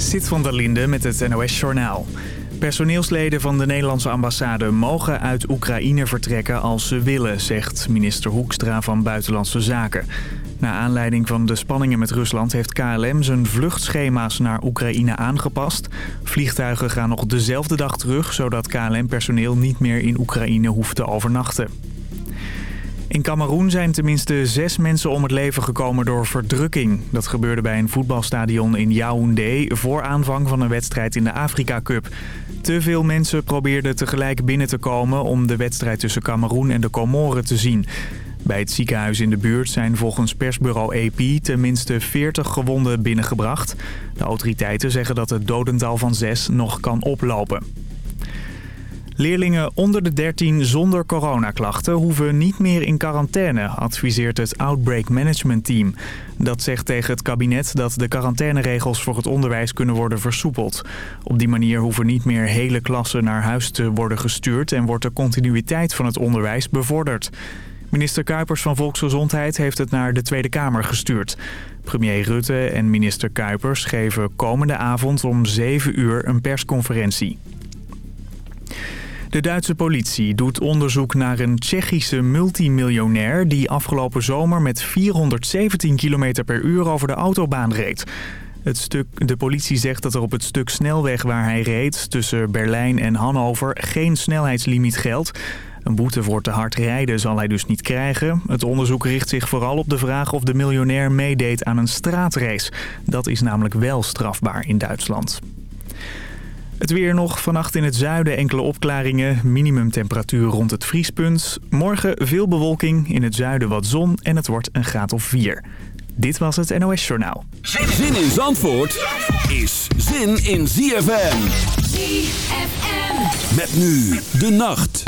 Zit van der Linde met het NOS-journaal. Personeelsleden van de Nederlandse ambassade mogen uit Oekraïne vertrekken als ze willen, zegt minister Hoekstra van Buitenlandse Zaken. Na aanleiding van de spanningen met Rusland heeft KLM zijn vluchtschema's naar Oekraïne aangepast. Vliegtuigen gaan nog dezelfde dag terug, zodat KLM-personeel niet meer in Oekraïne hoeft te overnachten. In Cameroen zijn tenminste zes mensen om het leven gekomen door verdrukking. Dat gebeurde bij een voetbalstadion in Yaoundé voor aanvang van een wedstrijd in de Afrika Cup. Te veel mensen probeerden tegelijk binnen te komen om de wedstrijd tussen Cameroen en de Comoren te zien. Bij het ziekenhuis in de buurt zijn volgens persbureau AP tenminste 40 gewonden binnengebracht. De autoriteiten zeggen dat het dodental van zes nog kan oplopen. Leerlingen onder de 13 zonder coronaklachten hoeven niet meer in quarantaine, adviseert het Outbreak Management Team. Dat zegt tegen het kabinet dat de quarantaineregels voor het onderwijs kunnen worden versoepeld. Op die manier hoeven niet meer hele klassen naar huis te worden gestuurd en wordt de continuïteit van het onderwijs bevorderd. Minister Kuipers van Volksgezondheid heeft het naar de Tweede Kamer gestuurd. Premier Rutte en minister Kuipers geven komende avond om 7 uur een persconferentie. De Duitse politie doet onderzoek naar een Tsjechische multimiljonair... die afgelopen zomer met 417 km per uur over de autobaan reed. Het stuk, de politie zegt dat er op het stuk snelweg waar hij reed... tussen Berlijn en Hannover geen snelheidslimiet geldt... Een boete voor te hard rijden zal hij dus niet krijgen. Het onderzoek richt zich vooral op de vraag of de miljonair meedeed aan een straatrace. Dat is namelijk wel strafbaar in Duitsland. Het weer nog. Vannacht in het zuiden enkele opklaringen. Minimumtemperatuur rond het vriespunt. Morgen veel bewolking. In het zuiden wat zon. En het wordt een graad of 4. Dit was het NOS Journaal. Zin in Zandvoort is zin in ZFM. ZFM. Met nu de nacht.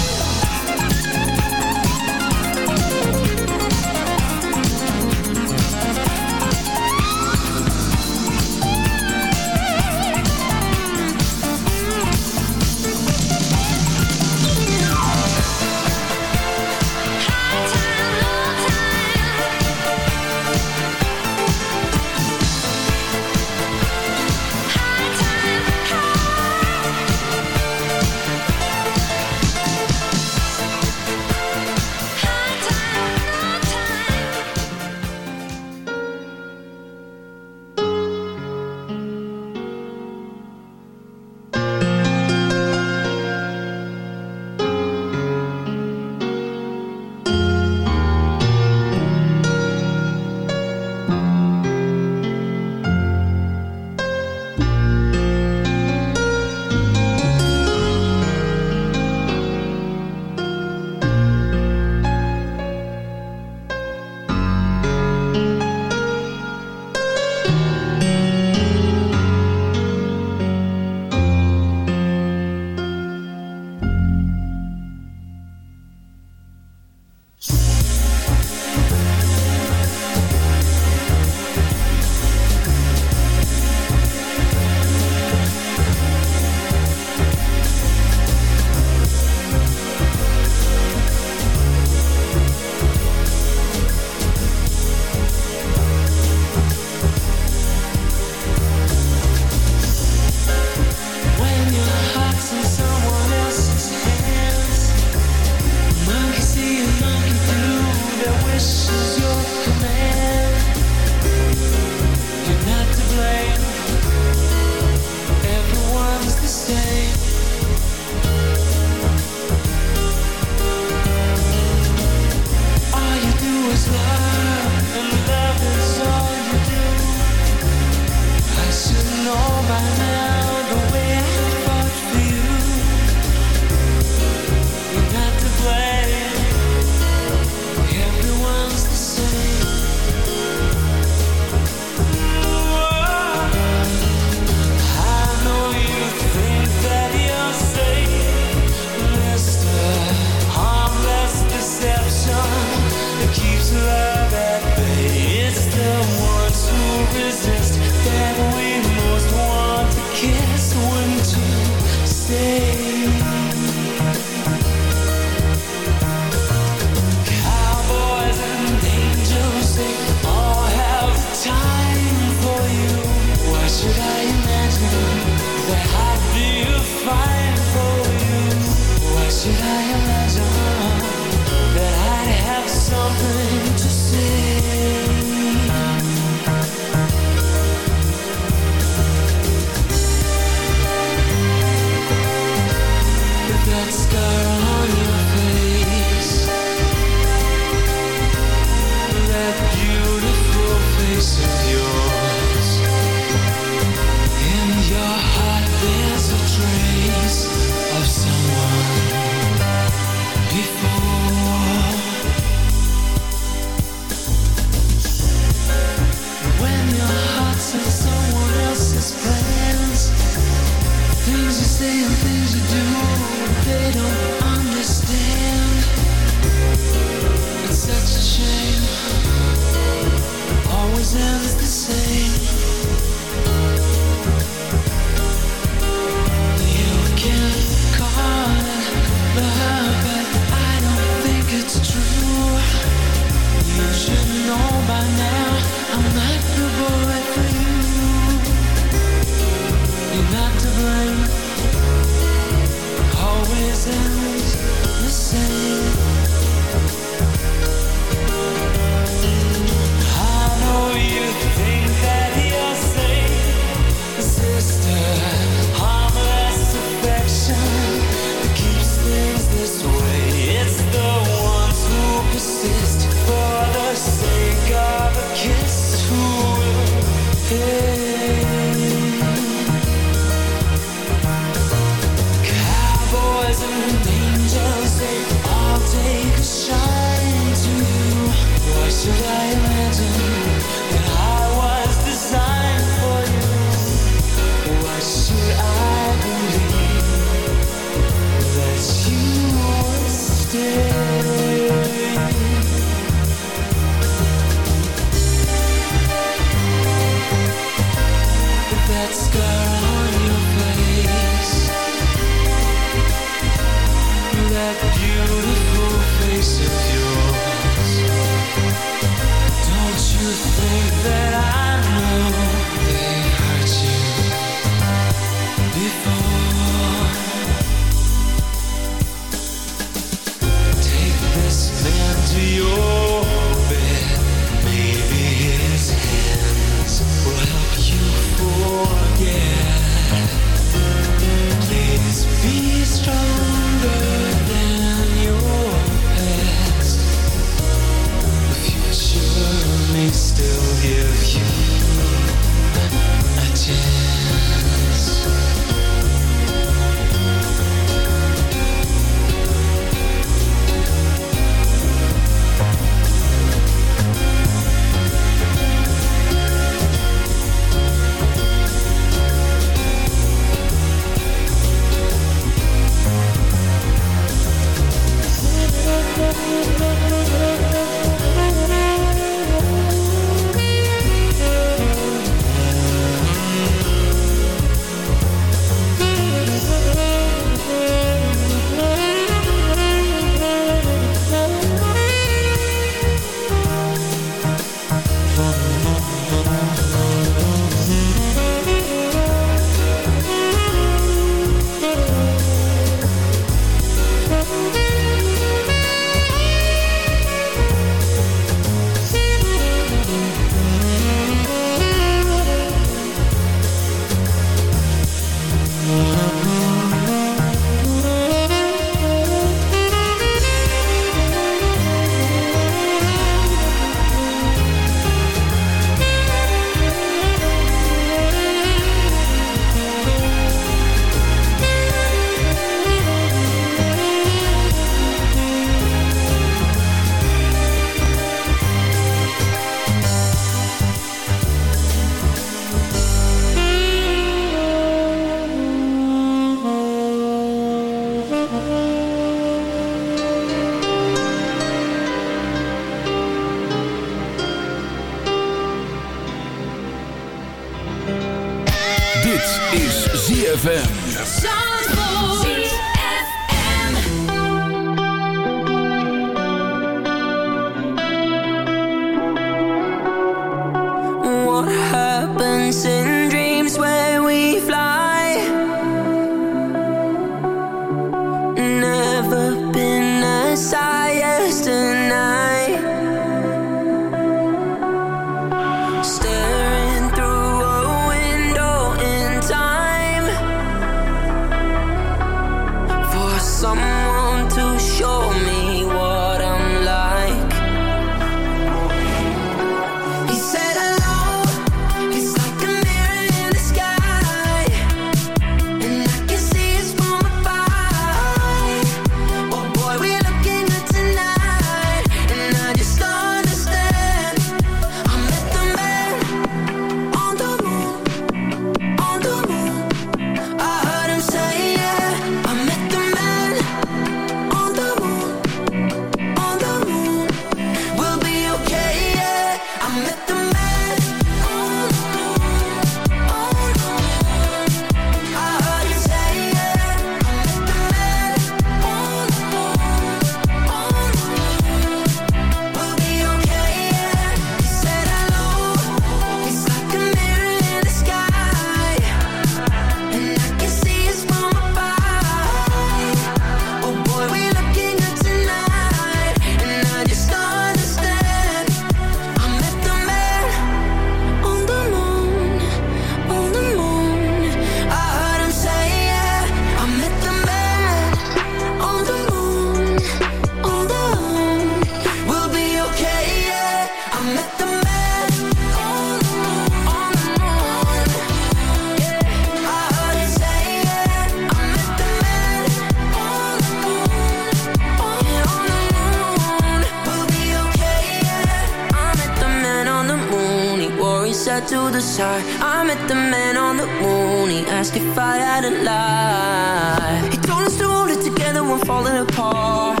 to the side. I met the man on the moon. He asked if I had a lie. He told us to hold it together when falling apart.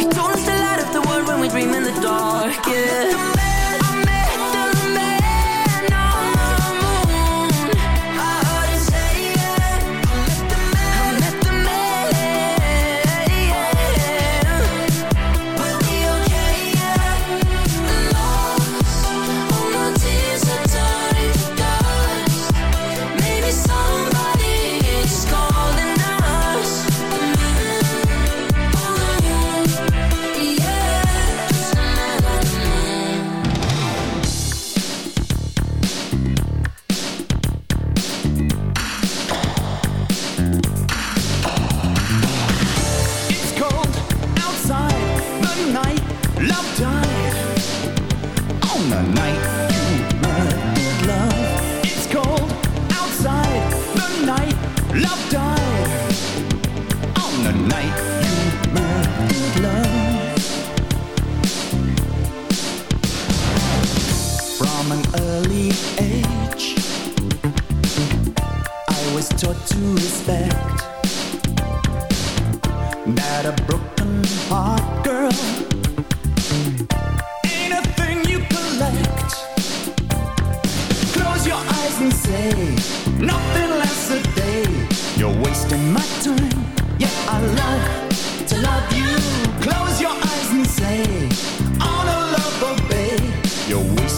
He told us to light up the world when we dream in the dark. Yeah.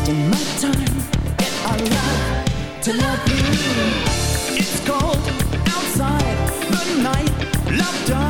wasting my time get our love to love you. It's cold outside the night. Love dies.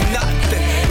We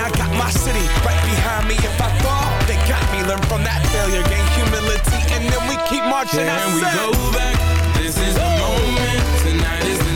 I got my city right behind me. If I fall, they got me. Learn from that failure, gain humility, and then we keep marching. Can we go back? This is the moment. Tonight is the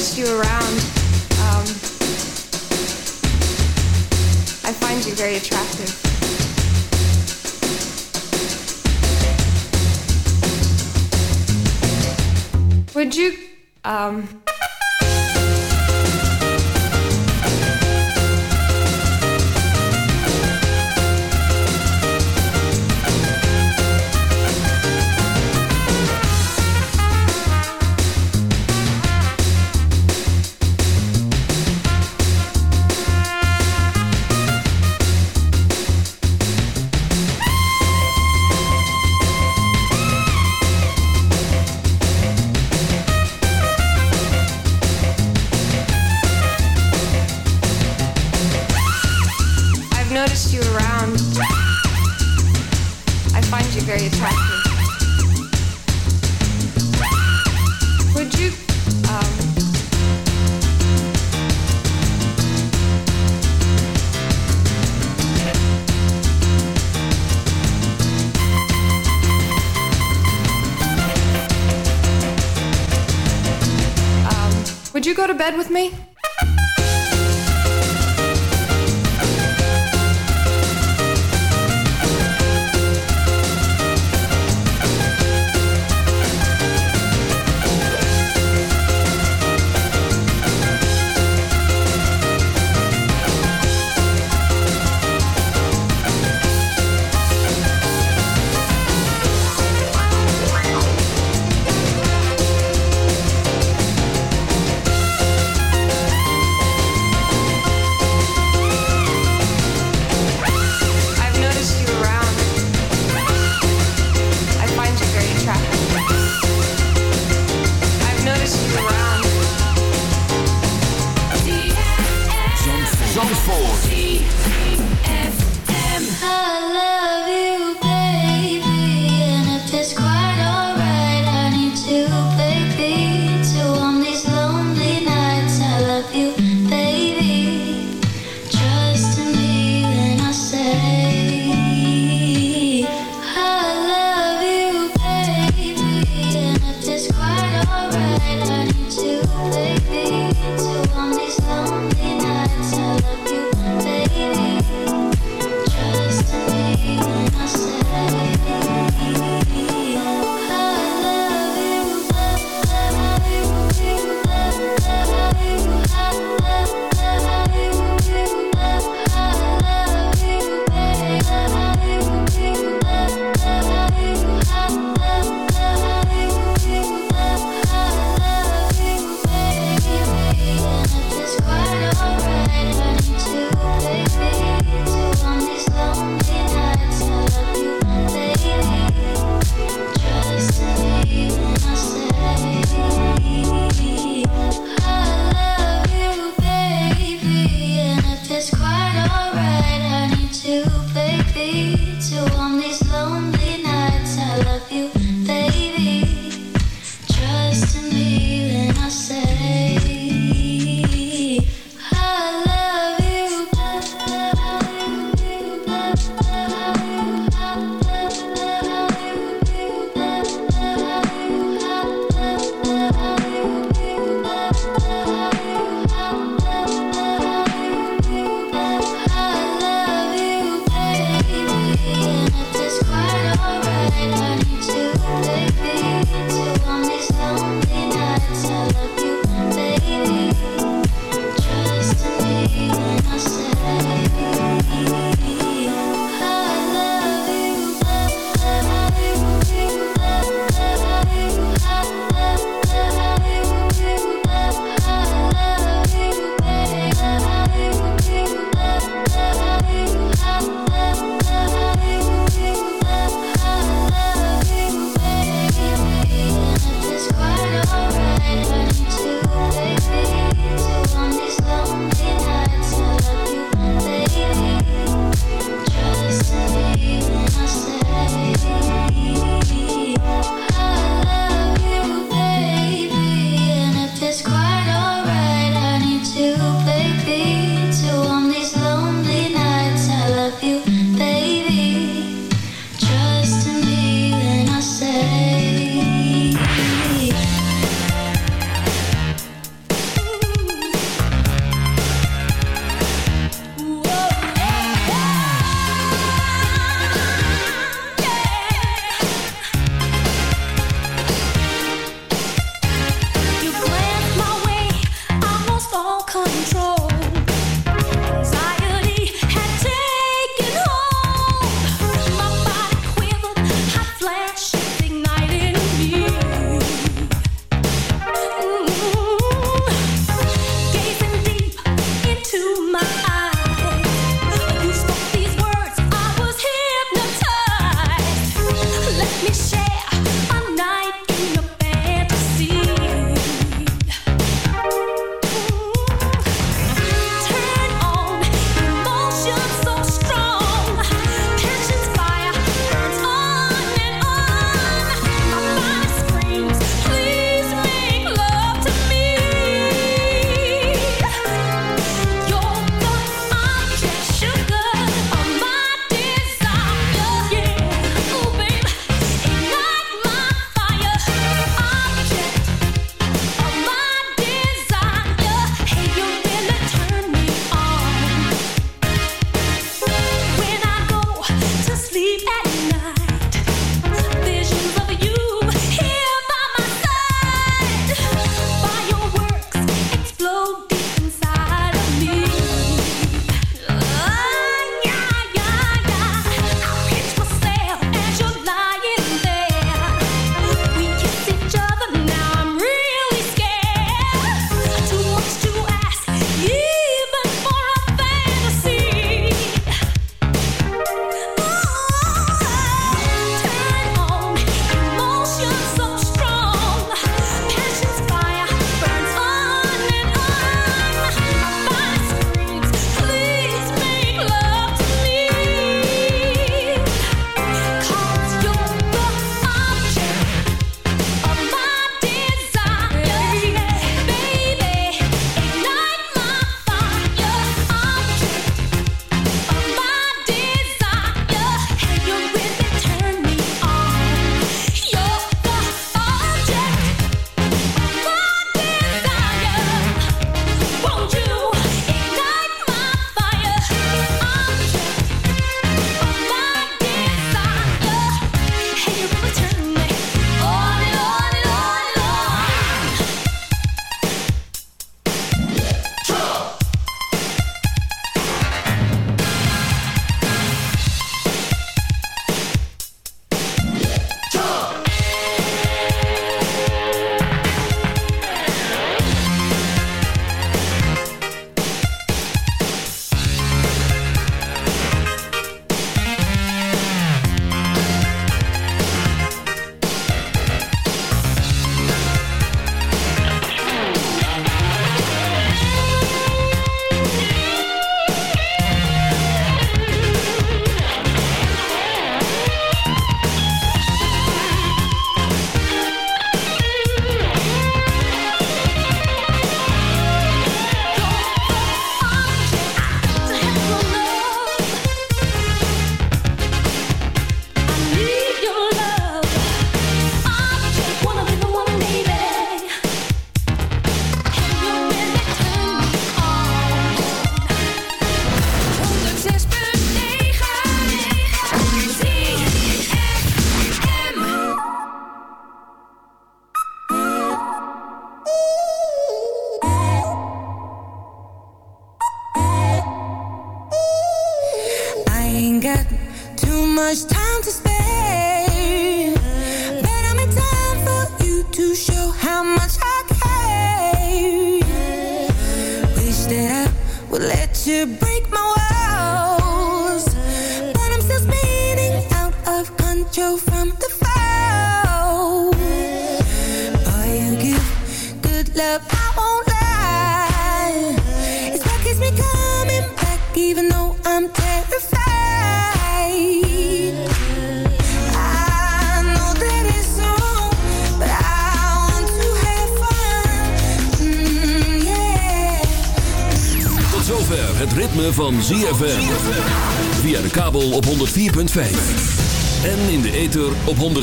chased you around. bed with me?